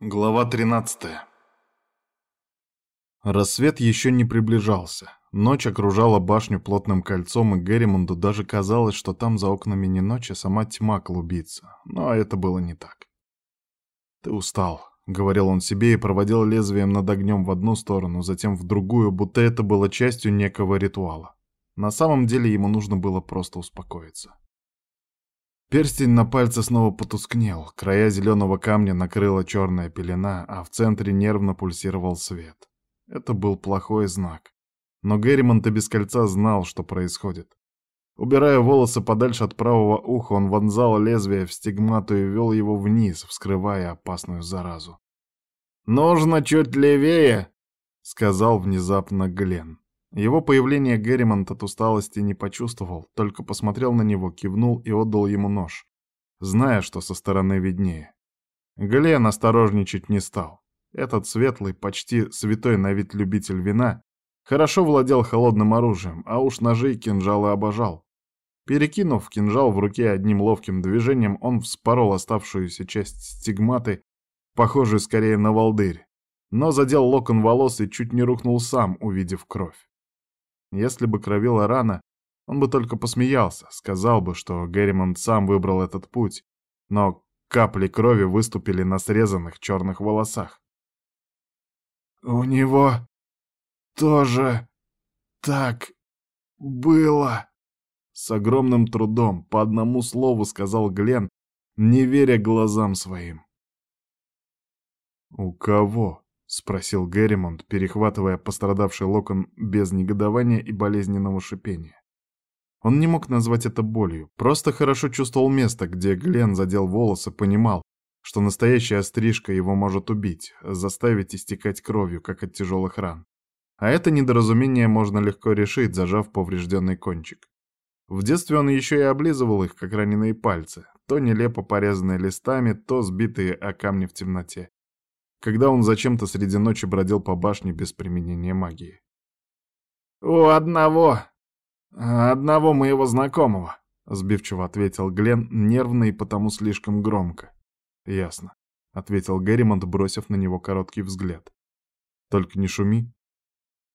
Глава 13 Рассвет еще не приближался. Ночь окружала башню плотным кольцом, и Герримонду даже казалось, что там за окнами не ночь, а сама тьма клубится. Но это было не так. «Ты устал», — говорил он себе и проводил лезвием над огнем в одну сторону, затем в другую, будто это было частью некого ритуала. На самом деле ему нужно было просто успокоиться. Перстень на пальце снова потускнел, края зеленого камня накрыла черная пелена, а в центре нервно пульсировал свет. Это был плохой знак. Но Герримонт без кольца знал, что происходит. Убирая волосы подальше от правого уха, он вонзал лезвие в стигмату и вел его вниз, вскрывая опасную заразу. «Нужно чуть левее!» — сказал внезапно Глен. Его появление Герримонт от усталости не почувствовал, только посмотрел на него, кивнул и отдал ему нож, зная, что со стороны виднее. Глен осторожничать не стал. Этот светлый, почти святой на вид любитель вина хорошо владел холодным оружием, а уж ножи и кинжалы обожал. Перекинув кинжал в руке одним ловким движением, он вспорол оставшуюся часть стигматы, похожую скорее на волдырь, но задел локон волос и чуть не рухнул сам, увидев кровь. Если бы кровила рана, он бы только посмеялся, сказал бы, что Герримонт сам выбрал этот путь, но капли крови выступили на срезанных черных волосах. «У него тоже так было», — с огромным трудом, по одному слову сказал Глен, не веря глазам своим. «У кого?» — спросил Герримонт, перехватывая пострадавший локон без негодования и болезненного шипения. Он не мог назвать это болью, просто хорошо чувствовал место, где Глен задел волосы, понимал, что настоящая стрижка его может убить, заставить истекать кровью, как от тяжелых ран. А это недоразумение можно легко решить, зажав поврежденный кончик. В детстве он еще и облизывал их, как раненые пальцы, то нелепо порезанные листами, то сбитые о камни в темноте когда он зачем-то среди ночи бродил по башне без применения магии. «У одного... одного моего знакомого», — сбивчиво ответил Глен, нервно и потому слишком громко. «Ясно», — ответил Герримонт, бросив на него короткий взгляд. «Только не шуми».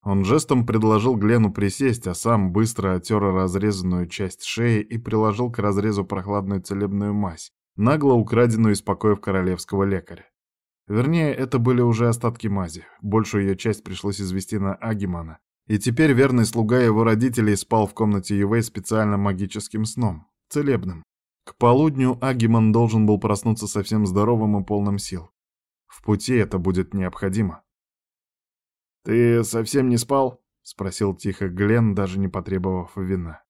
Он жестом предложил Глену присесть, а сам быстро отер разрезанную часть шеи и приложил к разрезу прохладную целебную мазь, нагло украденную из покоев королевского лекаря. Вернее, это были уже остатки мази. Большую ее часть пришлось извести на Агимана. И теперь верный слуга его родителей спал в комнате Ювей специально магическим сном, целебным. К полудню Агиман должен был проснуться совсем здоровым и полным сил. В пути это будет необходимо. «Ты совсем не спал?» — спросил тихо Глен, даже не потребовав вина.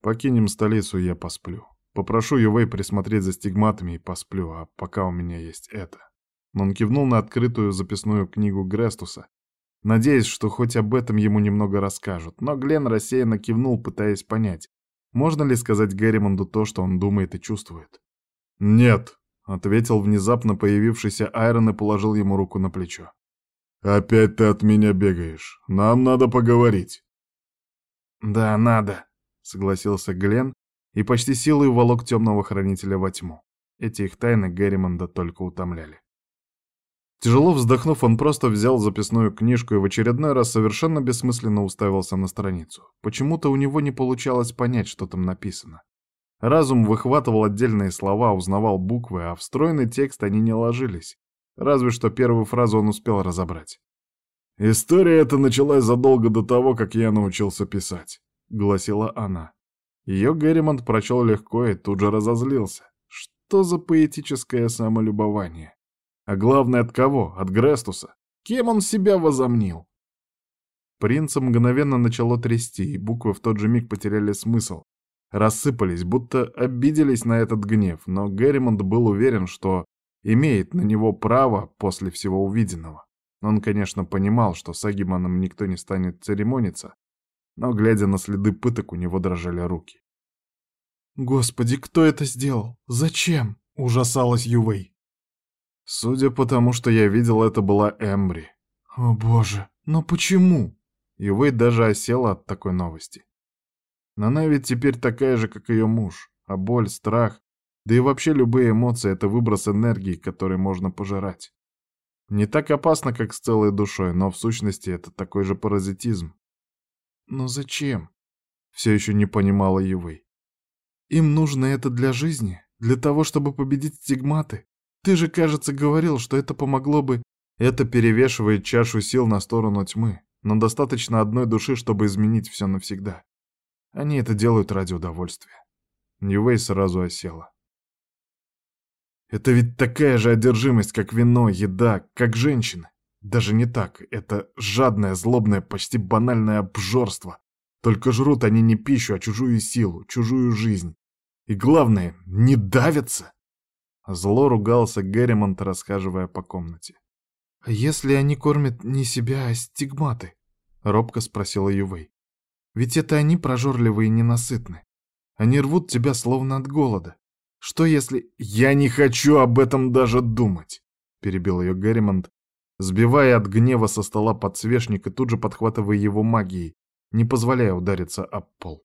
«Покинем столицу, я посплю. Попрошу Ювей присмотреть за стигматами и посплю, а пока у меня есть это». Он кивнул на открытую записную книгу Грестуса, надеясь, что хоть об этом ему немного расскажут, но Глен рассеянно кивнул, пытаясь понять, можно ли сказать Герримонду то, что он думает и чувствует. «Нет», — ответил внезапно появившийся Айрон и положил ему руку на плечо. «Опять ты от меня бегаешь. Нам надо поговорить». «Да, надо», — согласился Глен и почти силой уволок темного хранителя во тьму. Эти их тайны Герримонда только утомляли. Тяжело вздохнув, он просто взял записную книжку и в очередной раз совершенно бессмысленно уставился на страницу. Почему-то у него не получалось понять, что там написано. Разум выхватывал отдельные слова, узнавал буквы, а в стройный текст они не ложились. Разве что первую фразу он успел разобрать. «История эта началась задолго до того, как я научился писать», — гласила она. Ее Герримонт прочел легко и тут же разозлился. Что за поэтическое самолюбование? А главное, от кого? От Грестуса. Кем он себя возомнил? Принца мгновенно начало трясти, и буквы в тот же миг потеряли смысл. Рассыпались, будто обиделись на этот гнев, но Герримонт был уверен, что имеет на него право после всего увиденного. Он, конечно, понимал, что с Агиманом никто не станет церемониться, но, глядя на следы пыток, у него дрожали руки. «Господи, кто это сделал? Зачем?» — ужасалась Ювей. Судя по тому, что я видел, это была Эмбри. О боже, но почему? И Уэйд даже осела от такой новости. Но она ведь теперь такая же, как ее муж, а боль, страх Да и вообще любые эмоции — это выброс энергии, который можно пожирать. Не так опасно, как с целой душой, но в сущности это такой же паразитизм. Но зачем? Все еще не понимала Ювей. Им нужно это для жизни, для того, чтобы победить стигматы. Ты же, кажется, говорил, что это помогло бы... Это перевешивает чашу сил на сторону тьмы, но достаточно одной души, чтобы изменить все навсегда. Они это делают ради удовольствия. Ньювей сразу осела. Это ведь такая же одержимость, как вино, еда, как женщины. Даже не так. Это жадное, злобное, почти банальное обжорство. Только жрут они не пищу, а чужую силу, чужую жизнь. И главное, не давятся. Зло ругался Герримонт, расхаживая по комнате. «А если они кормят не себя, а стигматы?» — робко спросила Ювей. «Ведь это они прожорливые и ненасытны. Они рвут тебя словно от голода. Что если... Я не хочу об этом даже думать!» — перебил ее Герримонт, сбивая от гнева со стола подсвечник и тут же подхватывая его магией, не позволяя удариться об пол.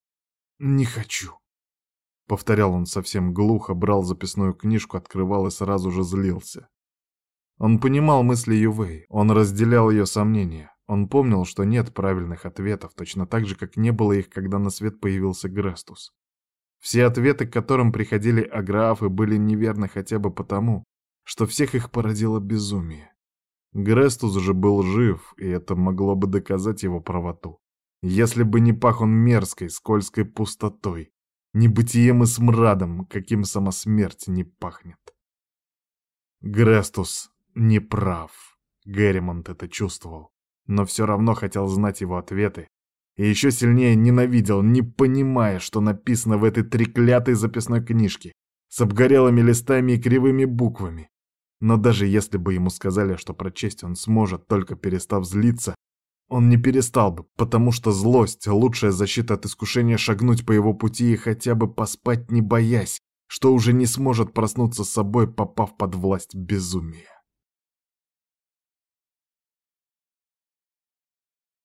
«Не хочу!» Повторял он совсем глухо, брал записную книжку, открывал и сразу же злился. Он понимал мысли Ювей, он разделял ее сомнения. Он помнил, что нет правильных ответов, точно так же, как не было их, когда на свет появился Грестус. Все ответы, к которым приходили аграфы, были неверны хотя бы потому, что всех их породило безумие. Грестус же был жив, и это могло бы доказать его правоту. Если бы не пах он мерзкой, скользкой пустотой, небытием и смрадом, каким сама смерть не пахнет. Грестус не прав. Герримонт это чувствовал, но все равно хотел знать его ответы, и еще сильнее ненавидел, не понимая, что написано в этой треклятой записной книжке с обгорелыми листами и кривыми буквами. Но даже если бы ему сказали, что прочесть он сможет, только перестав злиться, он не перестал бы, потому что злость — лучшая защита от искушения шагнуть по его пути и хотя бы поспать не боясь, что уже не сможет проснуться с собой, попав под власть безумия.